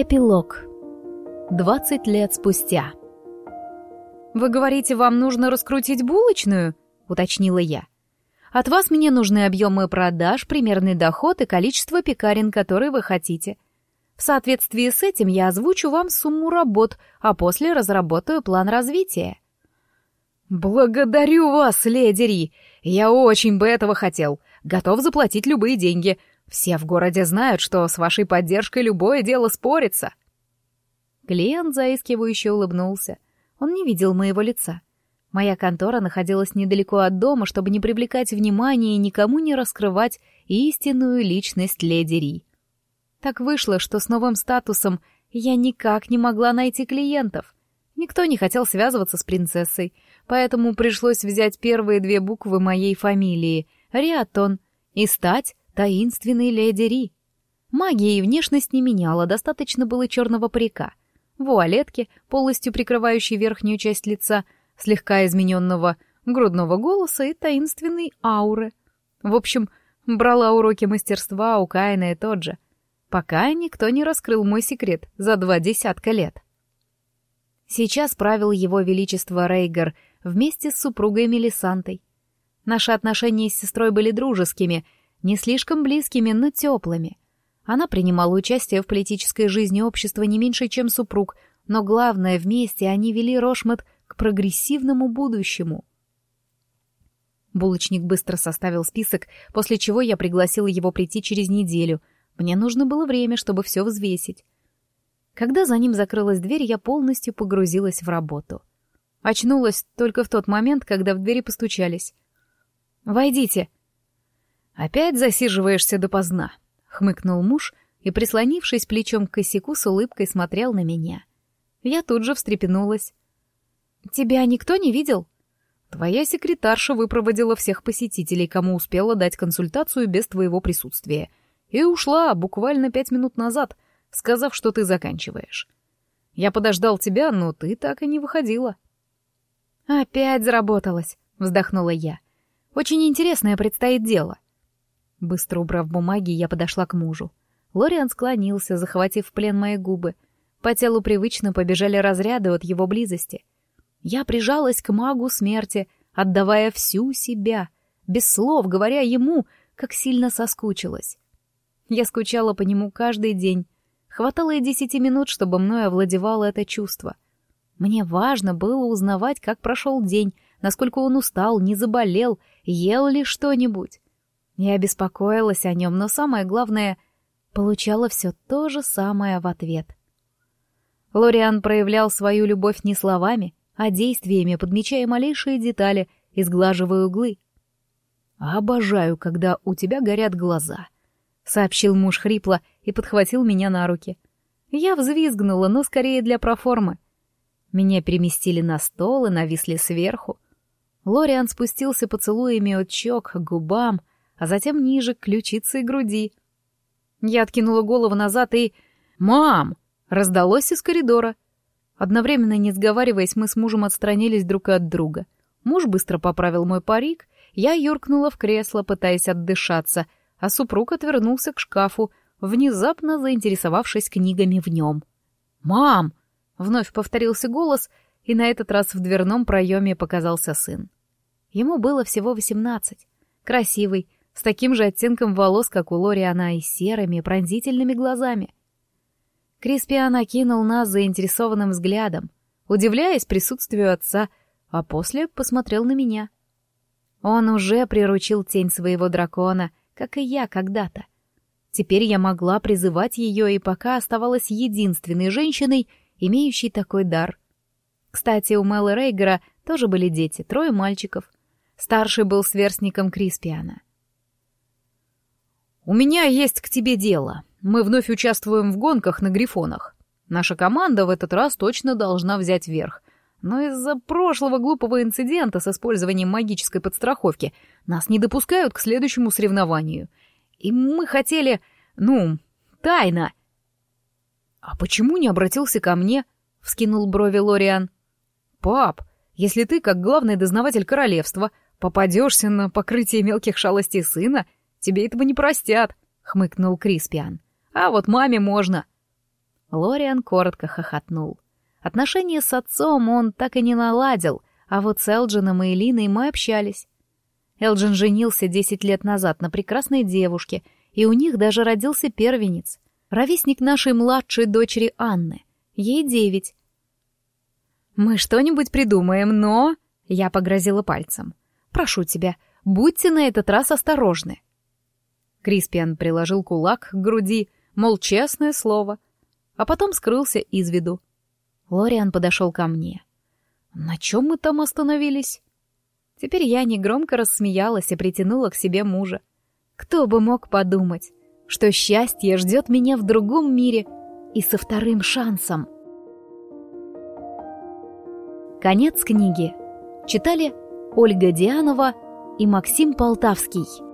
Эпилог. 20 лет спустя. «Вы говорите, вам нужно раскрутить булочную?» — уточнила я. «От вас мне нужны объемы продаж, примерный доход и количество пекарен, которые вы хотите. В соответствии с этим я озвучу вам сумму работ, а после разработаю план развития». «Благодарю вас, леди Ри! Я очень бы этого хотел. Готов заплатить любые деньги. Все в городе знают, что с вашей поддержкой любое дело спорится. Клиент заискивающе улыбнулся. Он не видел моего лица. Моя контора находилась недалеко от дома, чтобы не привлекать внимания и никому не раскрывать истинную личность леди Ри. Так вышло, что с новым статусом я никак не могла найти клиентов. Никто не хотел связываться с принцессой, поэтому пришлось взять первые две буквы моей фамилии — Риатон — и стать таинственной леди Ри. Магия и внешность не меняла, достаточно было черного парика, вуалетки, полностью прикрывающей верхнюю часть лица, слегка измененного грудного голоса и таинственной ауры. В общем, брала уроки мастерства у Каина и тот же, пока никто не раскрыл мой секрет за два десятка лет. Сейчас правил его величество Рейгар вместе с супругой Мелисантой. Наши отношения с сестрой были дружескими — не слишком близкими, но теплыми. Она принимала участие в политической жизни общества не меньше, чем супруг, но главное, вместе они вели Рошмет к прогрессивному будущему. Булочник быстро составил список, после чего я пригласила его прийти через неделю. Мне нужно было время, чтобы все взвесить. Когда за ним закрылась дверь, я полностью погрузилась в работу. Очнулась только в тот момент, когда в двери постучались. «Войдите!» «Опять засиживаешься допоздна», — хмыкнул муж и, прислонившись плечом к косяку, с улыбкой смотрел на меня. Я тут же встрепенулась. «Тебя никто не видел?» «Твоя секретарша выпроводила всех посетителей, кому успела дать консультацию без твоего присутствия, и ушла буквально пять минут назад, сказав, что ты заканчиваешь. Я подождал тебя, но ты так и не выходила». «Опять заработалась», — вздохнула я. «Очень интересное предстоит дело». Быстро убрав бумаги, я подошла к мужу. Лориан склонился, захватив в плен мои губы. По телу привычно побежали разряды от его близости. Я прижалась к магу смерти, отдавая всю себя, без слов говоря ему, как сильно соскучилась. Я скучала по нему каждый день. Хватало и десяти минут, чтобы мной овладевало это чувство. Мне важно было узнавать, как прошел день, насколько он устал, не заболел, ел ли что-нибудь. Я беспокоилась о нем, но самое главное — получала все то же самое в ответ. Лориан проявлял свою любовь не словами, а действиями, подмечая малейшие детали и сглаживая углы. «Обожаю, когда у тебя горят глаза», — сообщил муж хрипло и подхватил меня на руки. Я взвизгнула, но скорее для проформы. Меня переместили на стол и нависли сверху. Лориан спустился поцелуями от щек к губам, а затем ниже, к ключице и груди. Я откинула голову назад и... «Мам!» — раздалось из коридора. Одновременно, не сговариваясь, мы с мужем отстранились друг от друга. Муж быстро поправил мой парик, я юркнула в кресло, пытаясь отдышаться, а супруг отвернулся к шкафу, внезапно заинтересовавшись книгами в нем. «Мам!» — вновь повторился голос, и на этот раз в дверном проеме показался сын. Ему было всего восемнадцать. Красивый, с таким же оттенком волос, как у Лориана, и серыми пронзительными глазами. Криспиан окинул нас заинтересованным взглядом, удивляясь присутствию отца, а после посмотрел на меня. Он уже приручил тень своего дракона, как и я когда-то. Теперь я могла призывать ее и пока оставалась единственной женщиной, имеющей такой дар. Кстати, у Мэлла Рейгера тоже были дети, трое мальчиков. Старший был сверстником Криспиана. «У меня есть к тебе дело. Мы вновь участвуем в гонках на грифонах. Наша команда в этот раз точно должна взять верх. Но из-за прошлого глупого инцидента с использованием магической подстраховки нас не допускают к следующему соревнованию. И мы хотели... ну, тайно...» «А почему не обратился ко мне?» — вскинул брови Лориан. «Пап, если ты, как главный дознаватель королевства, попадешься на покрытие мелких шалостей сына, — Тебе этого не простят», — хмыкнул Криспиан. «А вот маме можно». Лориан коротко хохотнул. Отношения с отцом он так и не наладил, а вот с Элджином и Элиной мы общались. Элджин женился десять лет назад на прекрасной девушке, и у них даже родился первенец, ровесник нашей младшей дочери Анны. Ей девять. «Мы что-нибудь придумаем, но...» Я погрозила пальцем. «Прошу тебя, будьте на этот раз осторожны». Криспиан приложил кулак к груди, мол, честное слово, а потом скрылся из виду. Лориан подошел ко мне. «На чем мы там остановились?» Теперь я негромко рассмеялась и притянула к себе мужа. Кто бы мог подумать, что счастье ждет меня в другом мире и со вторым шансом. Конец книги. Читали Ольга Дианова и Максим Полтавский.